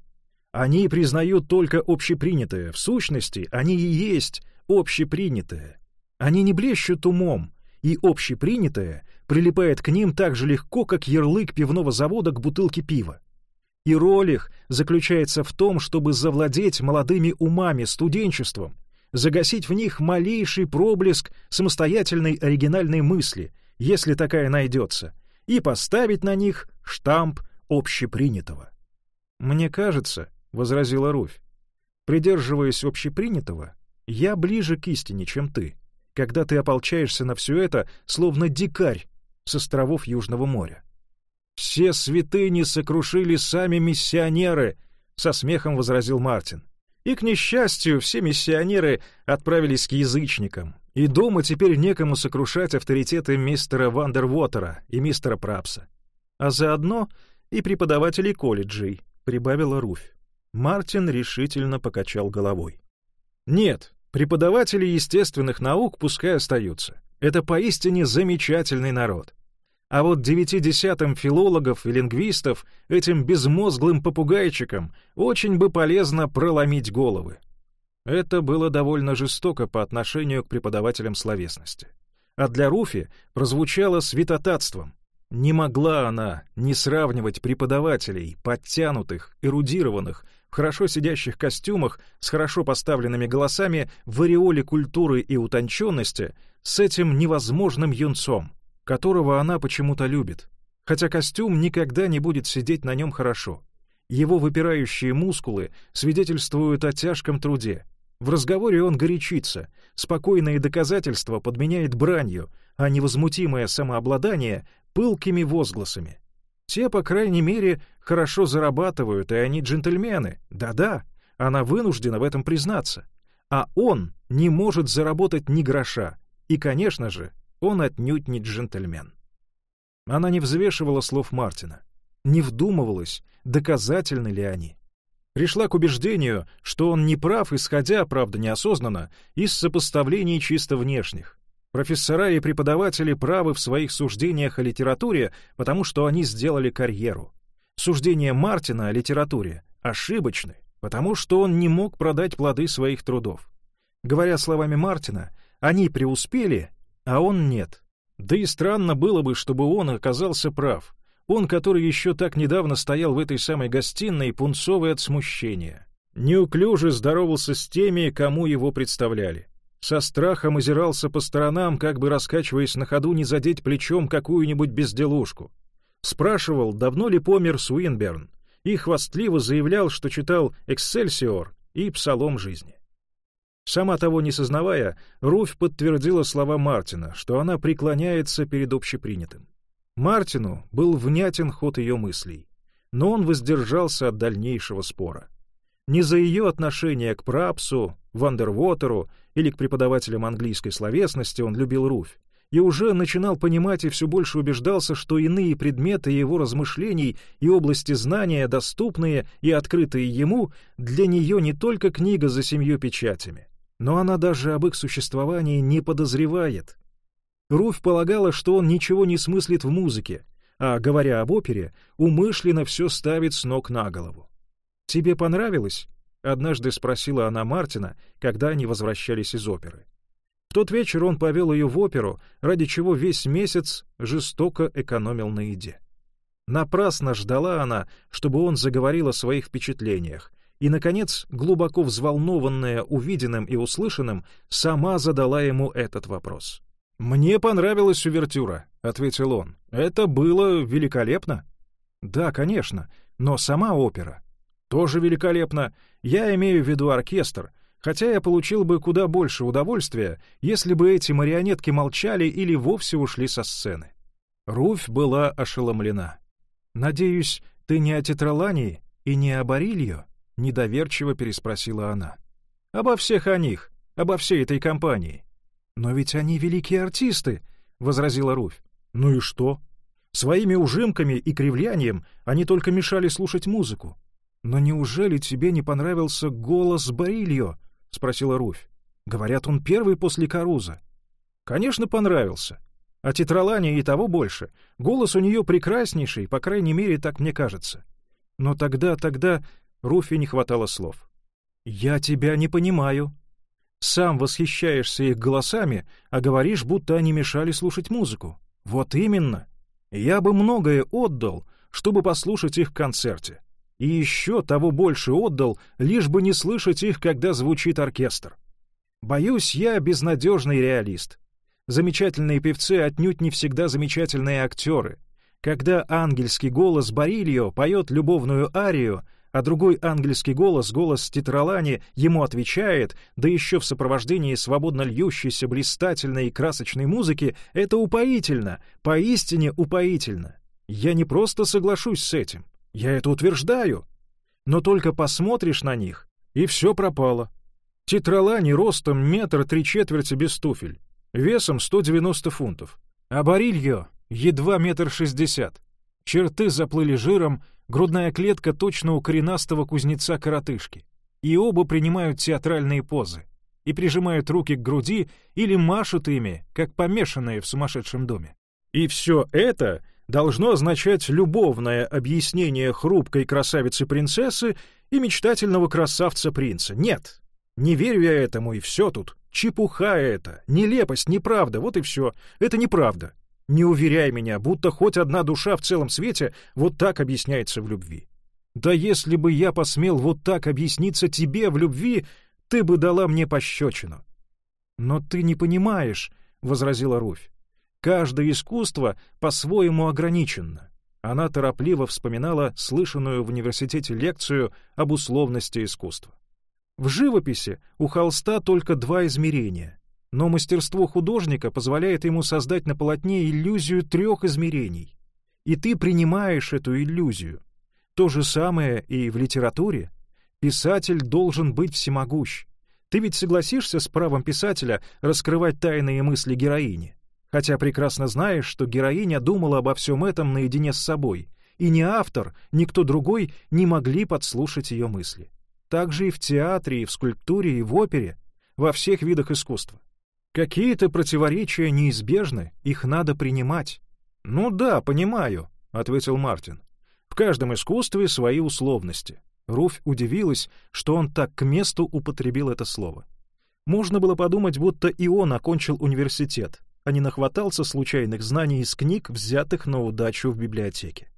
A: Они признают только общепринятое, в сущности, они и есть общепринятое. Они не блещут умом, и общепринятое прилипает к ним так же легко, как ярлык пивного завода к бутылке пива. И роль их заключается в том, чтобы завладеть молодыми умами, студенчеством, загасить в них малейший проблеск самостоятельной оригинальной мысли, если такая найдется, и поставить на них штамп общепринятого. «Мне кажется», — возразила Руфь, — «придерживаясь общепринятого, я ближе к истине, чем ты, когда ты ополчаешься на все это, словно дикарь с островов Южного моря». «Все святыни сокрушили сами миссионеры», — со смехом возразил Мартин. «И, к несчастью, все миссионеры отправились к язычникам, и дома теперь некому сокрушать авторитеты мистера Вандервотера и мистера Прапса. А заодно и преподавателей колледжей», — прибавила Руфь. Мартин решительно покачал головой. «Нет, преподаватели естественных наук пускай остаются. Это поистине замечательный народ. А вот девяти десятым филологов и лингвистов, этим безмозглым попугайчикам, очень бы полезно проломить головы. Это было довольно жестоко по отношению к преподавателям словесности. А для Руфи прозвучало святотатством. Не могла она не сравнивать преподавателей, подтянутых, эрудированных, в хорошо сидящих костюмах, с хорошо поставленными голосами, в ореоле культуры и утонченности, с этим невозможным юнцом — которого она почему-то любит, хотя костюм никогда не будет сидеть на нем хорошо. Его выпирающие мускулы свидетельствуют о тяжком труде. В разговоре он горячится, спокойные доказательства подменяет бранью, а невозмутимое самообладание — пылкими возгласами. Те, по крайней мере, хорошо зарабатывают, и они джентльмены. Да-да, она вынуждена в этом признаться. А он не может заработать ни гроша. И, конечно же, он отнюдь не джентльмен. Она не взвешивала слов Мартина, не вдумывалась, доказательны ли они. Пришла к убеждению, что он не прав, исходя, правда неосознанно, из сопоставлений чисто внешних. Профессора и преподаватели правы в своих суждениях о литературе, потому что они сделали карьеру. Суждения Мартина о литературе ошибочны, потому что он не мог продать плоды своих трудов. Говоря словами Мартина, они преуспели, а он нет. Да и странно было бы, чтобы он оказался прав. Он, который еще так недавно стоял в этой самой гостиной, пунцовый от смущения. Неуклюже здоровался с теми, кому его представляли. Со страхом озирался по сторонам, как бы раскачиваясь на ходу, не задеть плечом какую-нибудь безделушку. Спрашивал, давно ли помер Суинберн, и хвастливо заявлял, что читал «Эксельсиор» и «Псалом жизни». Сама того не сознавая, Руфь подтвердила слова Мартина, что она преклоняется перед общепринятым. Мартину был внятен ход ее мыслей, но он воздержался от дальнейшего спора. Не за ее отношение к Прапсу, Вандервотеру или к преподавателям английской словесности он любил Руфь, и уже начинал понимать и все больше убеждался, что иные предметы его размышлений и области знания, доступные и открытые ему, для нее не только книга за семью печатями, но она даже об их существовании не подозревает. Руфь полагала, что он ничего не смыслит в музыке, а, говоря об опере, умышленно все ставит с ног на голову. «Тебе понравилось?» — однажды спросила она Мартина, когда они возвращались из оперы. В тот вечер он повел ее в оперу, ради чего весь месяц жестоко экономил на еде. Напрасно ждала она, чтобы он заговорил о своих впечатлениях, и, наконец, глубоко взволнованная увиденным и услышанным, сама задала ему этот вопрос. «Мне понравилась увертюра», — ответил он. «Это было великолепно». «Да, конечно, но сама опера». «Тоже великолепно. Я имею в виду оркестр, хотя я получил бы куда больше удовольствия, если бы эти марионетки молчали или вовсе ушли со сцены». Руфь была ошеломлена. «Надеюсь, ты не о тетралании и не о Барильо?» — недоверчиво переспросила она. «Обо всех о них, обо всей этой компании». «Но ведь они великие артисты», — возразила Руфь. «Ну и что? Своими ужимками и кривлянием они только мешали слушать музыку. Но неужели тебе не понравился голос Барильо?» — спросила Руфь. «Говорят, он первый после Каруза». «Конечно, понравился. А Тетралане и того больше. Голос у нее прекраснейший, по крайней мере, так мне кажется. Но тогда, тогда Руфи не хватало слов. «Я тебя не понимаю. Сам восхищаешься их голосами, а говоришь, будто они мешали слушать музыку. Вот именно. Я бы многое отдал, чтобы послушать их в концерте. И еще того больше отдал, лишь бы не слышать их, когда звучит оркестр. Боюсь, я безнадежный реалист. Замечательные певцы отнюдь не всегда замечательные актеры. Когда ангельский голос Барильо поет любовную арию, а другой ангельский голос, голос Титралани, ему отвечает, да еще в сопровождении свободно льющейся блистательной и красочной музыки, это упоительно, поистине упоительно. Я не просто соглашусь с этим, я это утверждаю. Но только посмотришь на них, и все пропало. Титралани ростом метр три четверти без туфель, весом 190 фунтов, а Барильо едва метр шестьдесят. Черты заплыли жиром, грудная клетка точно у коренастого кузнеца-коротышки. И оба принимают театральные позы и прижимают руки к груди или машут ими, как помешанные в сумасшедшем доме. И все это должно означать любовное объяснение хрупкой красавицы-принцессы и мечтательного красавца-принца. Нет, не верю я этому, и все тут. Чепуха это, нелепость, неправда, вот и все. Это неправда. Не уверяй меня, будто хоть одна душа в целом свете вот так объясняется в любви. Да если бы я посмел вот так объясниться тебе в любви, ты бы дала мне пощечину. Но ты не понимаешь, — возразила Руфь. Каждое искусство по-своему ограничено. Она торопливо вспоминала слышанную в университете лекцию об условности искусства. В живописи у холста только два измерения но мастерство художника позволяет ему создать на полотне иллюзию трех измерений. и ты принимаешь эту иллюзию. То же самое и в литературе. Писатель должен быть всемогущ. Ты ведь согласишься с правом писателя раскрывать тайные мысли героини, хотя прекрасно знаешь, что героиня думала обо всем этом наедине с собой, и ни автор, ни кто другой не могли подслушать ее мысли. Так же и в театре, и в скульптуре, и в опере, во всех видах искусства. Какие-то противоречия неизбежны, их надо принимать. «Ну да, понимаю», — ответил Мартин. «В каждом искусстве свои условности». Руфь удивилась, что он так к месту употребил это слово. Можно было подумать, будто и он окончил университет, а не нахватался случайных знаний из книг, взятых на удачу в библиотеке.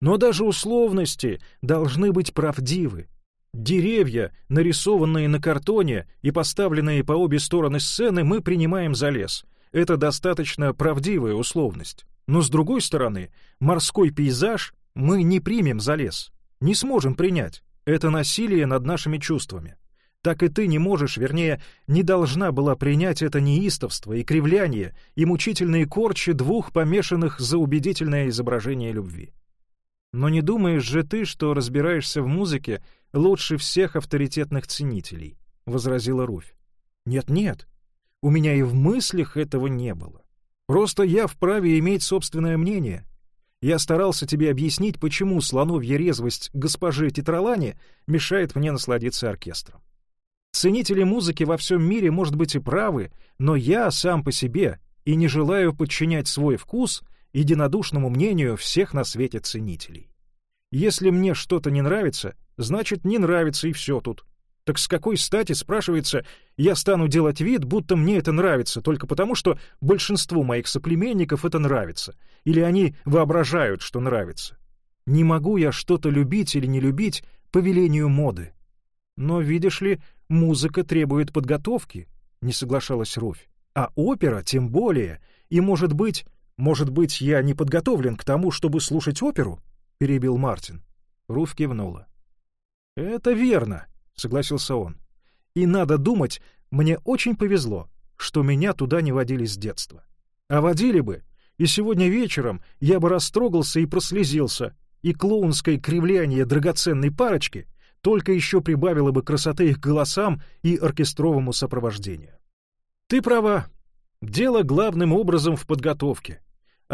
A: Но даже условности должны быть правдивы, Деревья, нарисованные на картоне и поставленные по обе стороны сцены, мы принимаем за лес. Это достаточно правдивая условность. Но с другой стороны, морской пейзаж мы не примем за лес. Не сможем принять. Это насилие над нашими чувствами. Так и ты не можешь, вернее, не должна была принять это неистовство и кривляние и мучительные корчи двух помешанных за убедительное изображение любви. Но не думаешь же ты, что разбираешься в музыке лучше всех авторитетных ценителей, — возразила Руфь. Нет-нет, у меня и в мыслях этого не было. Просто я вправе иметь собственное мнение. Я старался тебе объяснить, почему слоновья резвость госпожи Тетралани мешает мне насладиться оркестром. Ценители музыки во всем мире, может быть, и правы, но я сам по себе и не желаю подчинять свой вкус единодушному мнению всех на свете ценителей. Если мне что-то не нравится, значит, не нравится и все тут. Так с какой стати, спрашивается, я стану делать вид, будто мне это нравится, только потому, что большинству моих соплеменников это нравится, или они воображают, что нравится. Не могу я что-то любить или не любить по велению моды. Но, видишь ли, музыка требует подготовки, — не соглашалась Руфь. А опера тем более, и, может быть, может быть, я не подготовлен к тому, чтобы слушать оперу? — перебил Мартин. Руф кивнула. «Это верно», — согласился он. «И надо думать, мне очень повезло, что меня туда не водили с детства. А водили бы, и сегодня вечером я бы растрогался и прослезился, и клоунское кривляние драгоценной парочки только еще прибавило бы красоты их голосам и оркестровому сопровождению. Ты права. Дело главным образом в подготовке.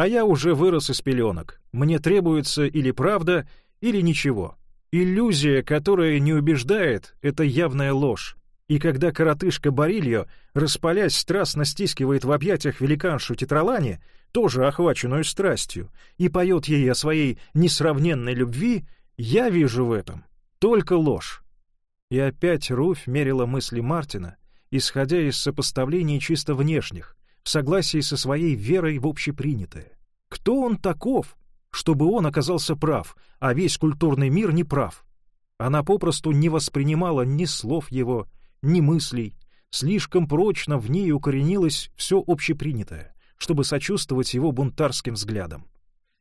A: А я уже вырос из пеленок. Мне требуется или правда, или ничего. Иллюзия, которая не убеждает, — это явная ложь. И когда коротышка Барильо, распалясь, страстно стискивает в объятиях великаншу Тетралани, тоже охваченную страстью, и поет ей о своей несравненной любви, я вижу в этом только ложь. И опять Руфь мерила мысли Мартина, исходя из сопоставлений чисто внешних, в согласии со своей верой в общепринятое. Кто он таков, чтобы он оказался прав, а весь культурный мир не прав? Она попросту не воспринимала ни слов его, ни мыслей, слишком прочно в ней укоренилось все общепринятое, чтобы сочувствовать его бунтарским взглядам.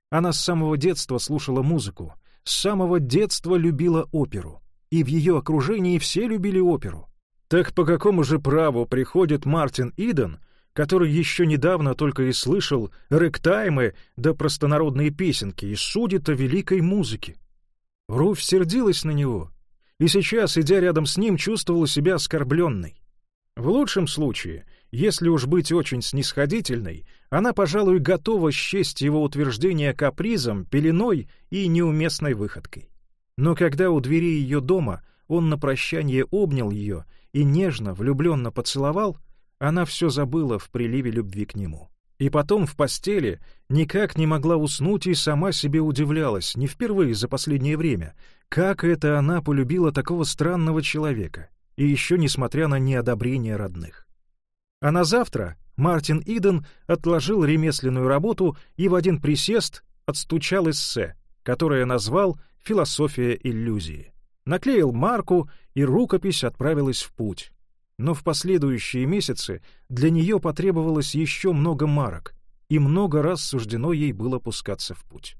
A: Она с самого детства слушала музыку, с самого детства любила оперу, и в ее окружении все любили оперу. Так по какому же праву приходит Мартин Иден который еще недавно только и слышал рэктаймы да простонародные песенки и судит о великой музыке. Руфь сердилась на него, и сейчас, идя рядом с ним, чувствовала себя оскорбленной. В лучшем случае, если уж быть очень снисходительной, она, пожалуй, готова счесть его утверждение капризом, пеленой и неуместной выходкой. Но когда у двери ее дома он на прощание обнял ее и нежно, влюбленно поцеловал — она все забыла в приливе любви к нему. И потом в постели никак не могла уснуть и сама себе удивлялась, не впервые за последнее время, как это она полюбила такого странного человека, и еще несмотря на неодобрение родных. А на завтра Мартин Иден отложил ремесленную работу и в один присест отстучал эссе, которое назвал «Философия иллюзии». Наклеил марку, и рукопись отправилась в путь но в последующие месяцы для нее потребовалось еще много марок, и много раз суждено ей было пускаться в путь.